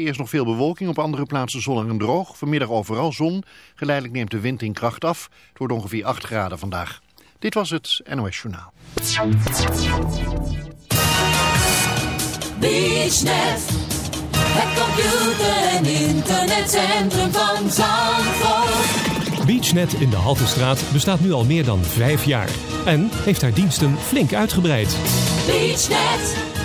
eerst nog veel bewolking, op andere plaatsen zonnig en droog. Vanmiddag overal zon. Geleidelijk neemt de wind in kracht af. Het wordt ongeveer 8 graden vandaag. Dit was het NOS Journaal. BeachNet, het computer- en internetcentrum van Zandvoort. BeachNet in de Haltestraat bestaat nu al meer dan vijf jaar. En heeft haar diensten flink uitgebreid. BeachNet,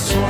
this one.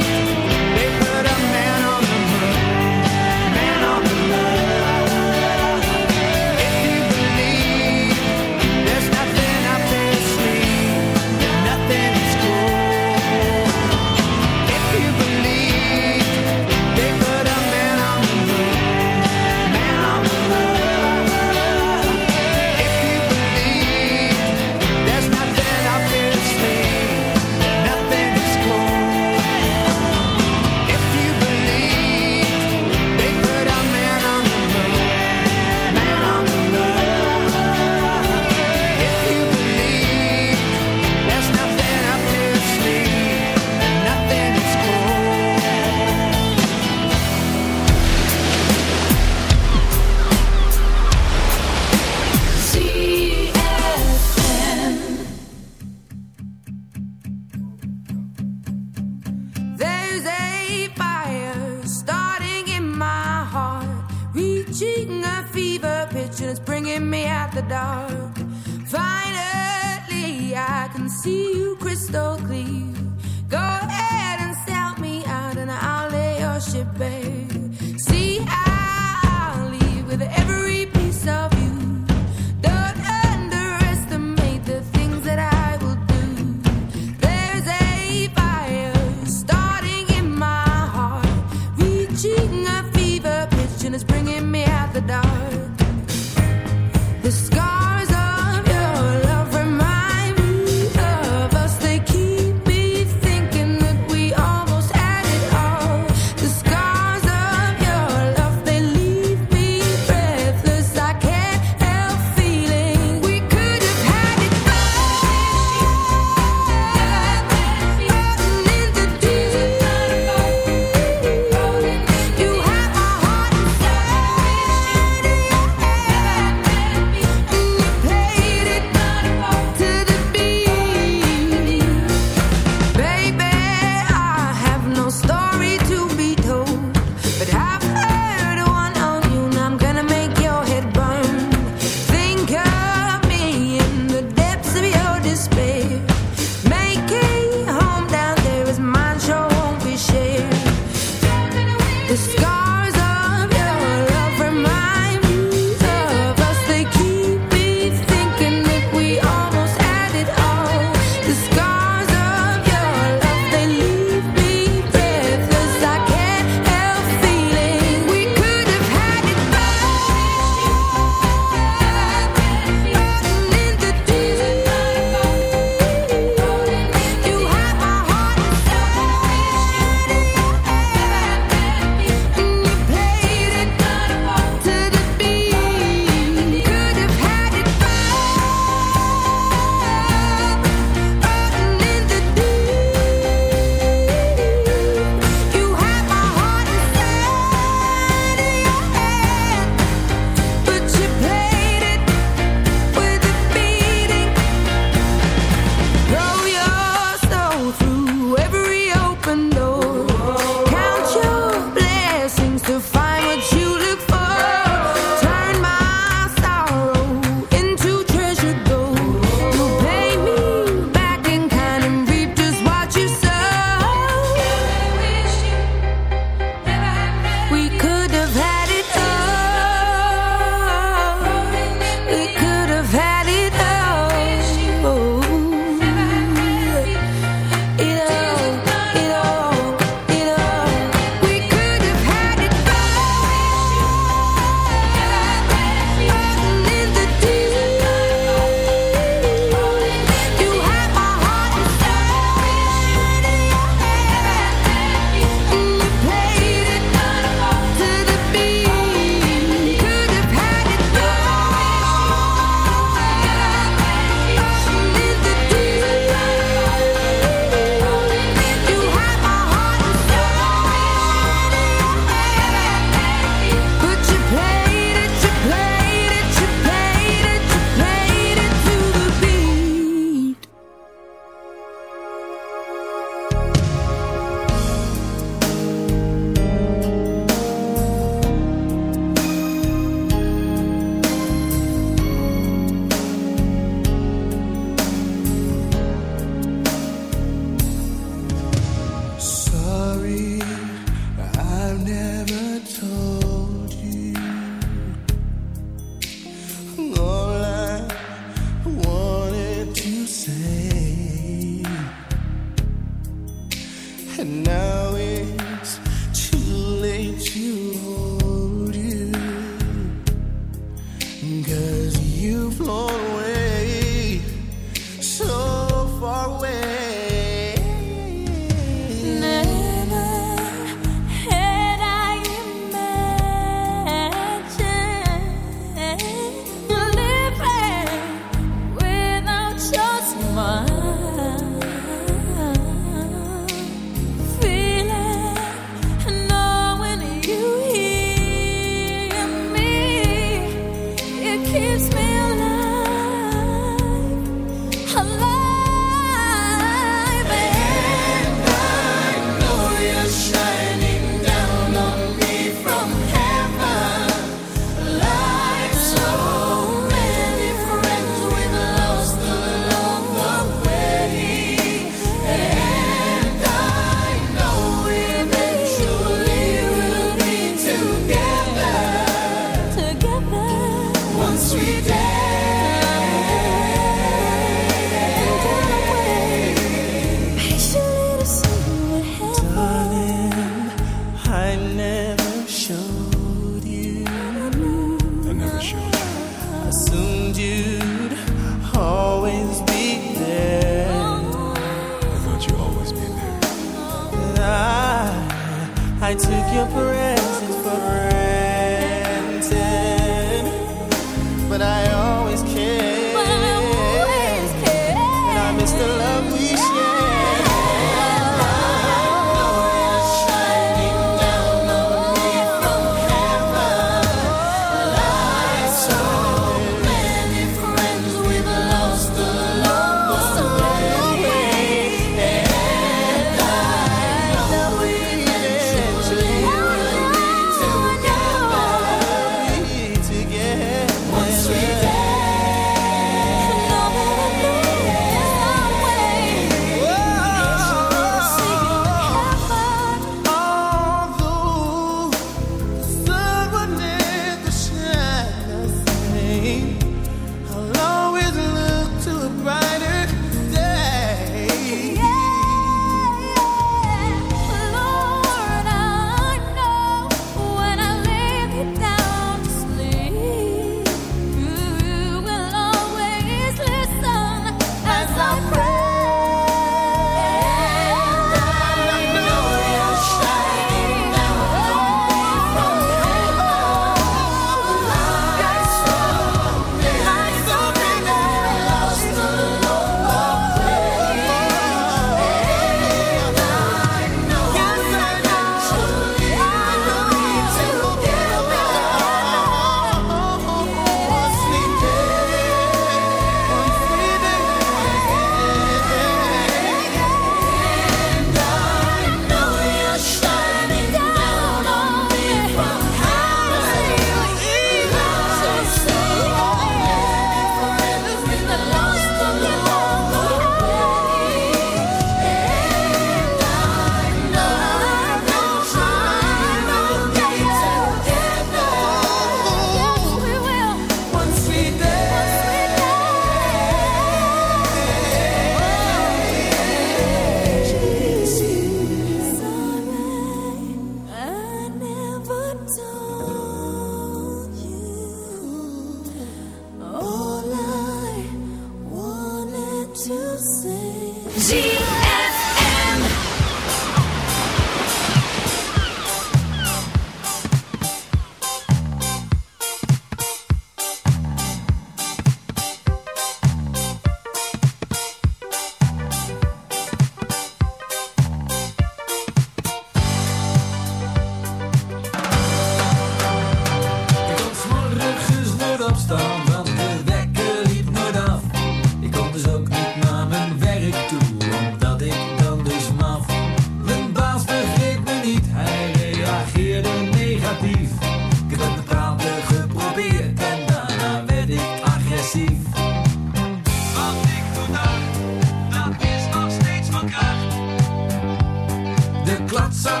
so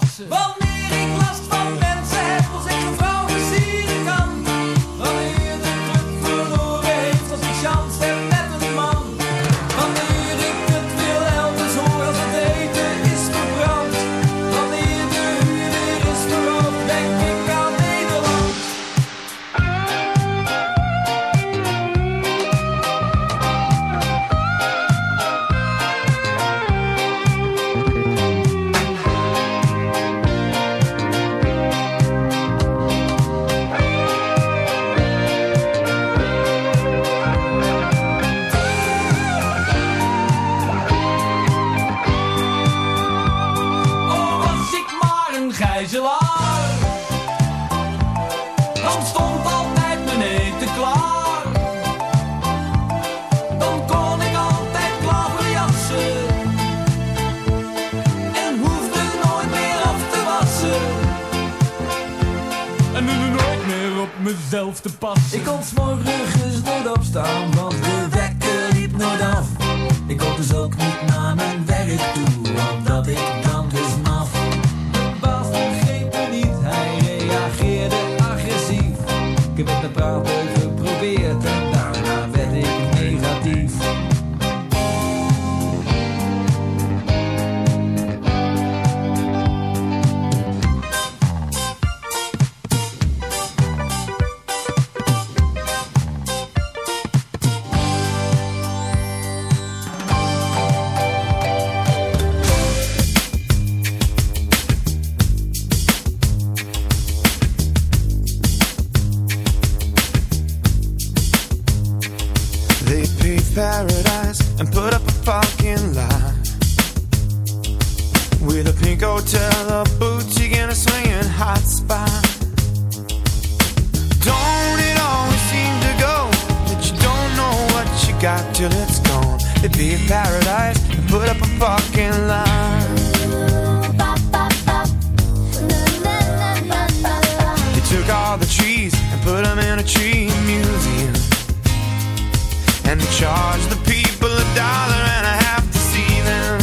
Nossa! tight and put up a fucking line. They took all the trees and put them in a tree museum. And they charged the people a dollar and a half to see them.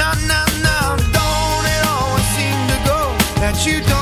No, no, no, don't it always seem to go that you don't?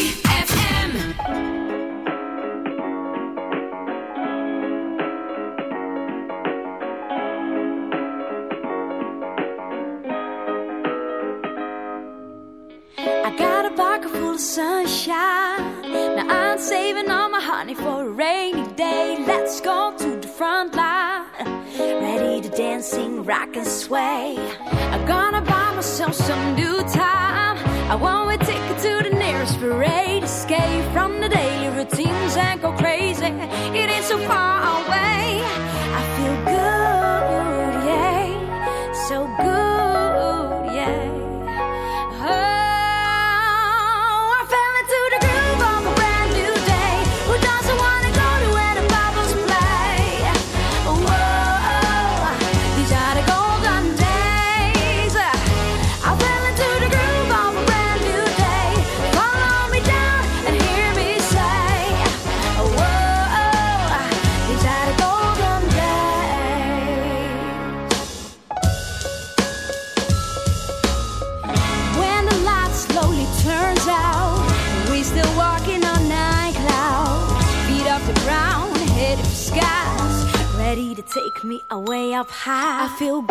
high. I feel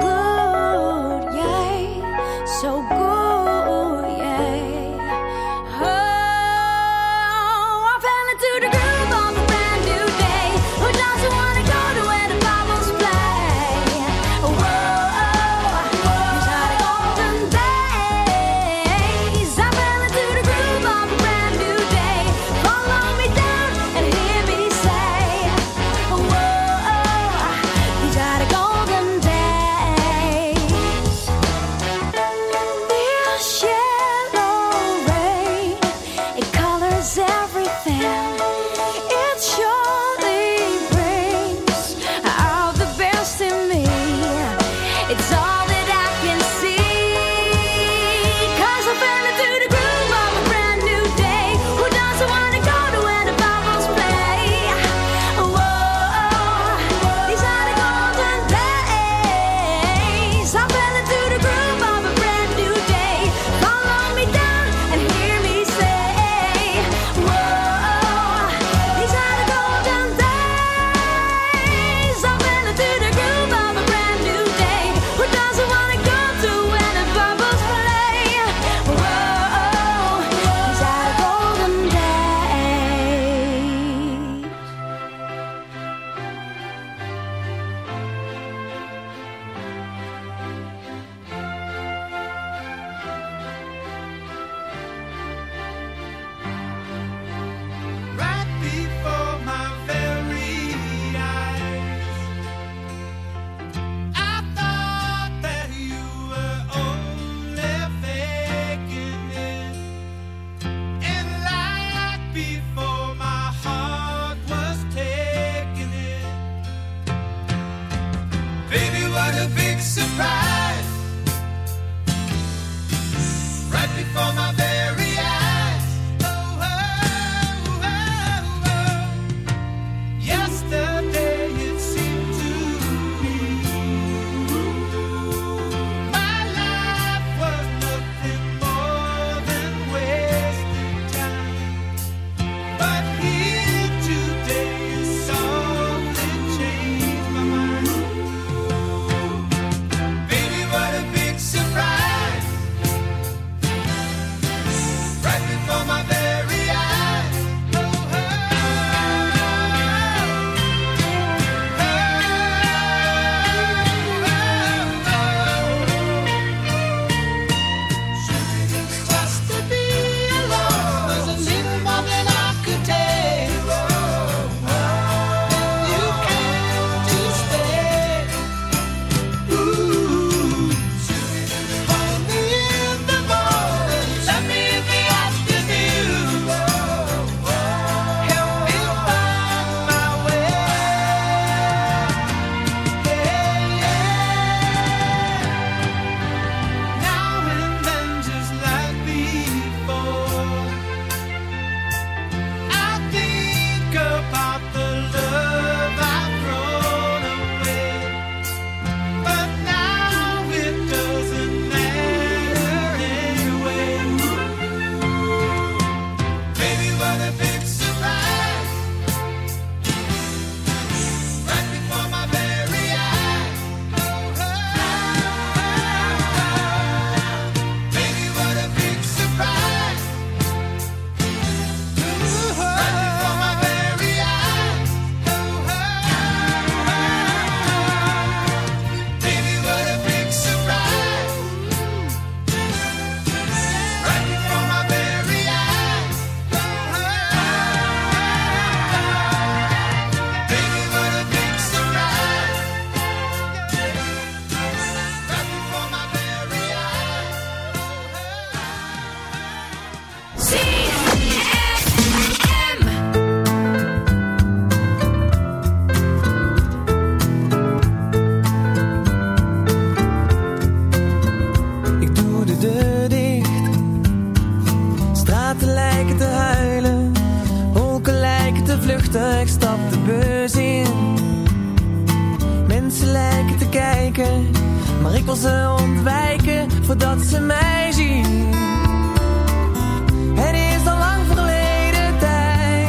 Het is al lang verleden tijd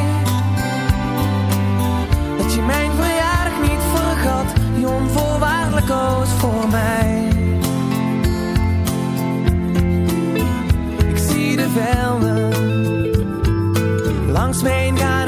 dat je mijn verjaardag niet vergat, die onvoorwaardelijk koos voor mij. Ik zie de velden langs me heen gaan.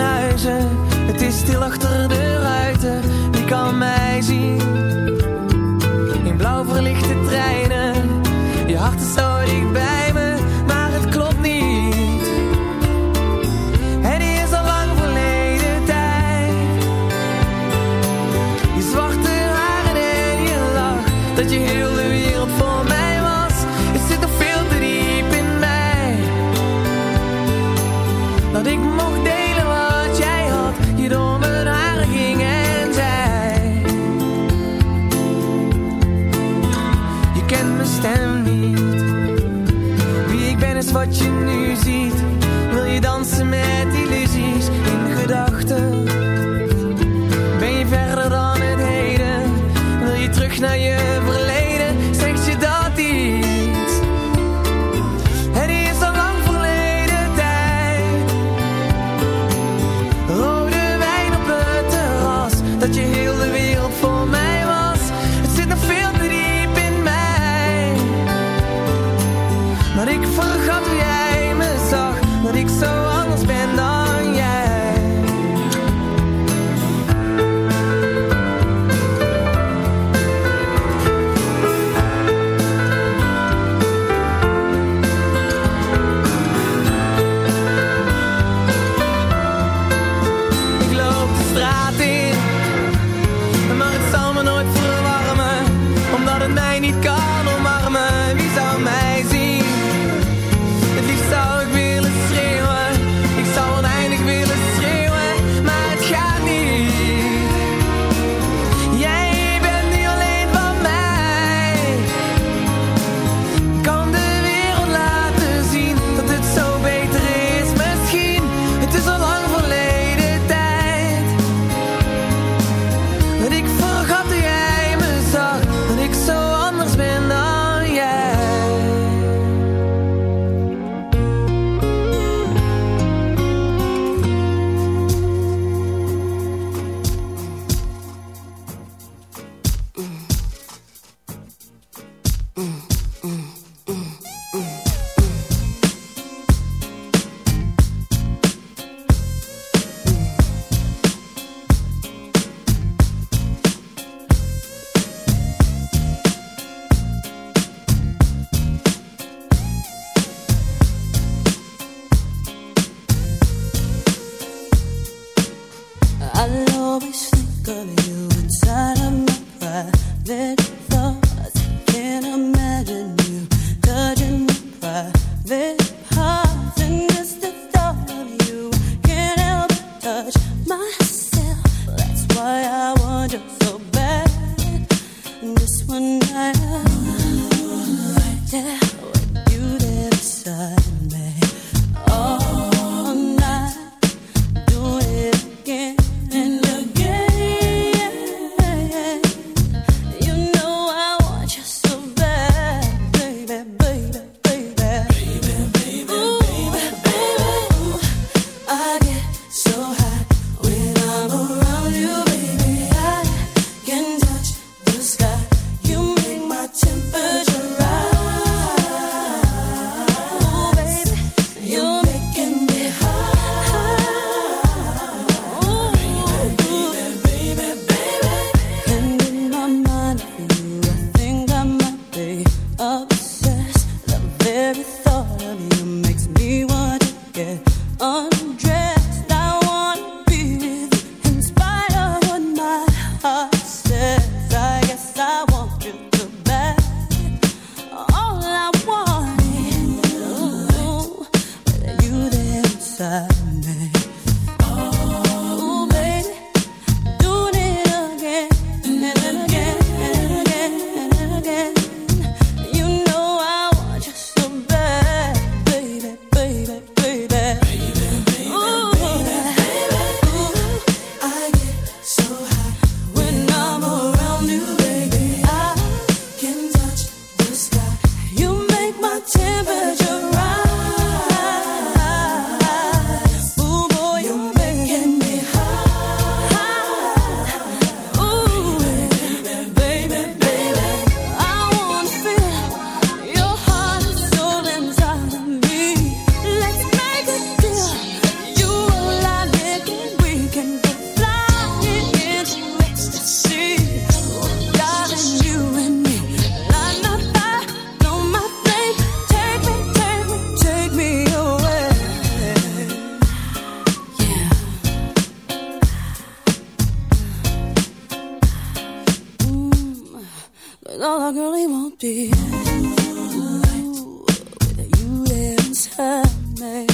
all I really won't be. Ooh, you inside me.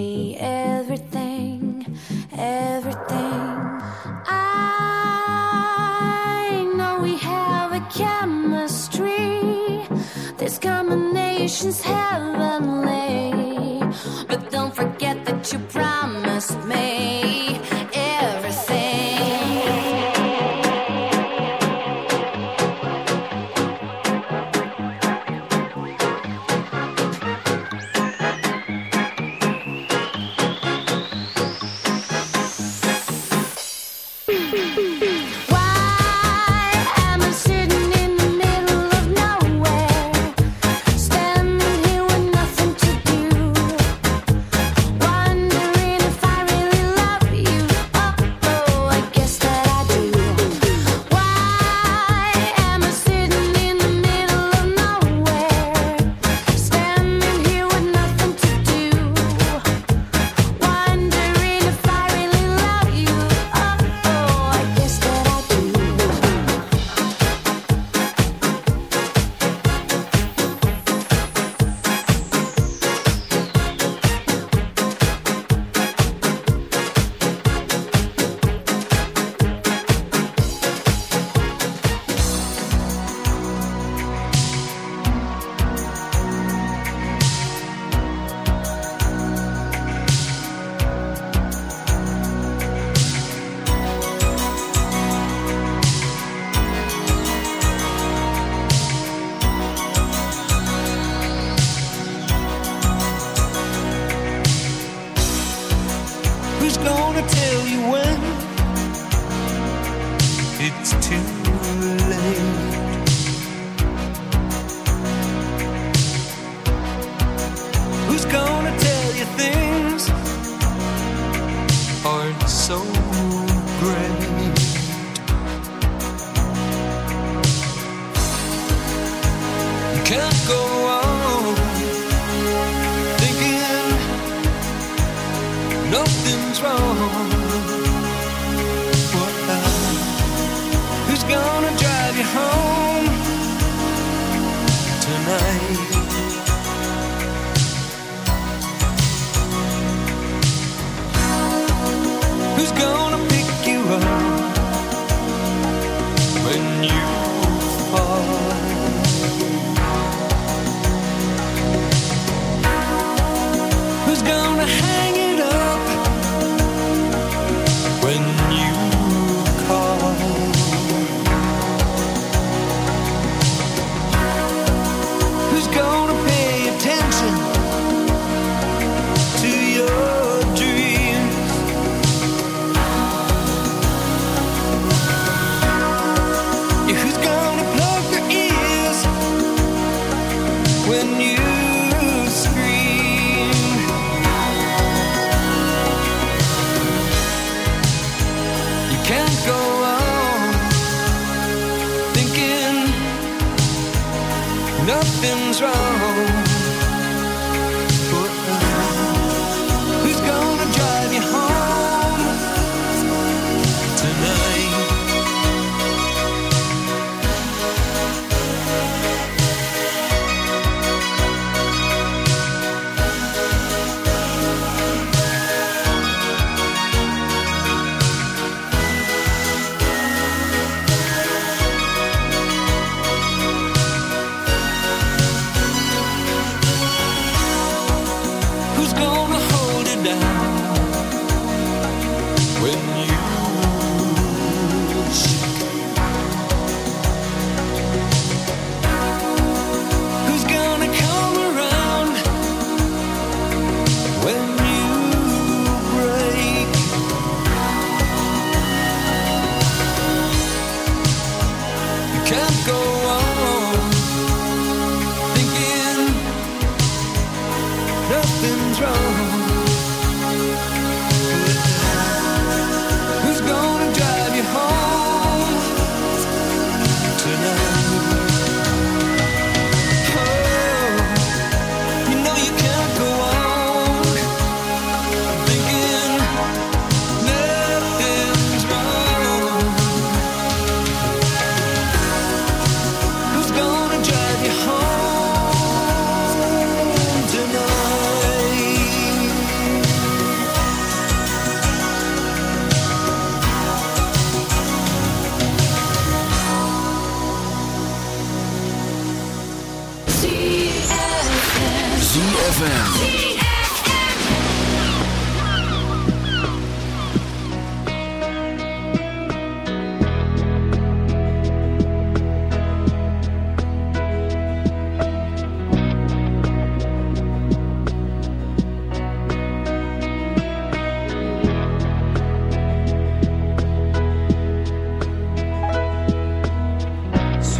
me everything, everything. I know we have a chemistry. This combination's heavenly.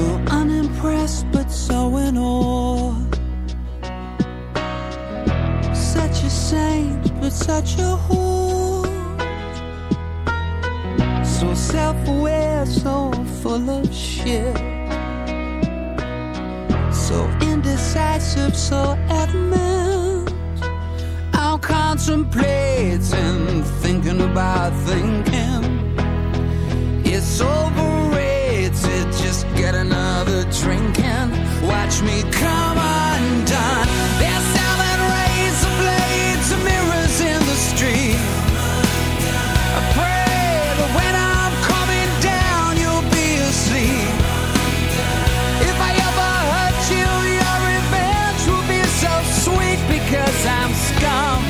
So unimpressed, but so in awe. Such a saint, but such a whore. So self aware, so full of shit. So indecisive, so adamant. I'm contemplating, thinking about thinking. It's overrated. Another drink and watch me come undone. They're selling razor blades and mirrors in the street. I pray that when I'm coming down, you'll be asleep. If I ever hurt you, your revenge will be so sweet because I'm scum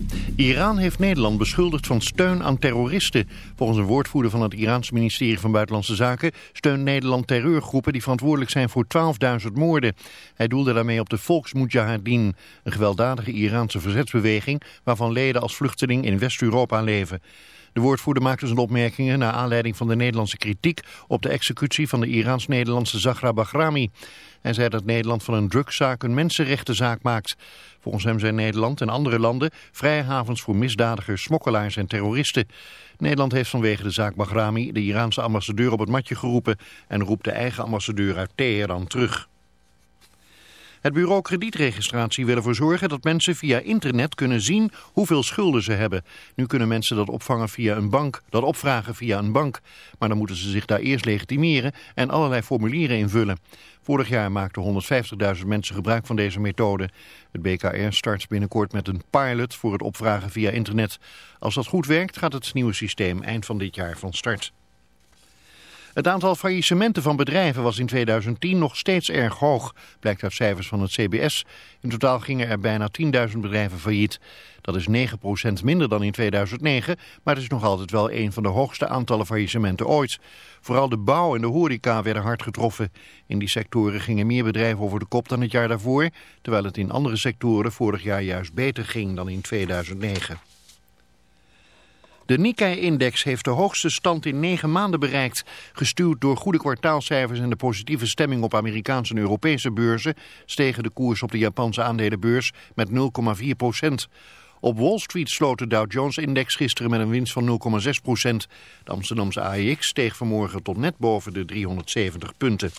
Iran heeft Nederland beschuldigd van steun aan terroristen. Volgens een woordvoerder van het Iraanse ministerie van Buitenlandse Zaken... steunt Nederland terreurgroepen die verantwoordelijk zijn voor 12.000 moorden. Hij doelde daarmee op de Volksmujahedin, een gewelddadige Iraanse verzetsbeweging... waarvan leden als vluchteling in West-Europa leven. De woordvoerder maakte zijn opmerkingen naar aanleiding van de Nederlandse kritiek... op de executie van de Iraans-Nederlandse Zahra Bahrami... Hij zei dat Nederland van een drugszaak een mensenrechtenzaak maakt. Volgens hem zijn Nederland en andere landen vrije havens voor misdadigers, smokkelaars en terroristen. Nederland heeft vanwege de zaak Bahrami de Iraanse ambassadeur op het matje geroepen en roept de eigen ambassadeur uit Teheran terug. Het bureau kredietregistratie wil ervoor zorgen dat mensen via internet kunnen zien hoeveel schulden ze hebben. Nu kunnen mensen dat opvangen via een bank, dat opvragen via een bank. Maar dan moeten ze zich daar eerst legitimeren en allerlei formulieren invullen. Vorig jaar maakten 150.000 mensen gebruik van deze methode. Het BKR start binnenkort met een pilot voor het opvragen via internet. Als dat goed werkt gaat het nieuwe systeem eind van dit jaar van start. Het aantal faillissementen van bedrijven was in 2010 nog steeds erg hoog, blijkt uit cijfers van het CBS. In totaal gingen er bijna 10.000 bedrijven failliet. Dat is 9% minder dan in 2009, maar het is nog altijd wel een van de hoogste aantallen faillissementen ooit. Vooral de bouw en de horeca werden hard getroffen. In die sectoren gingen meer bedrijven over de kop dan het jaar daarvoor, terwijl het in andere sectoren vorig jaar juist beter ging dan in 2009. De Nikkei-index heeft de hoogste stand in negen maanden bereikt. Gestuurd door goede kwartaalcijfers en de positieve stemming op Amerikaanse en Europese beurzen... stegen de koers op de Japanse aandelenbeurs met 0,4 procent. Op Wall Street sloot de Dow Jones-index gisteren met een winst van 0,6 procent. De Amsterdamse AEX steeg vanmorgen tot net boven de 370 punten.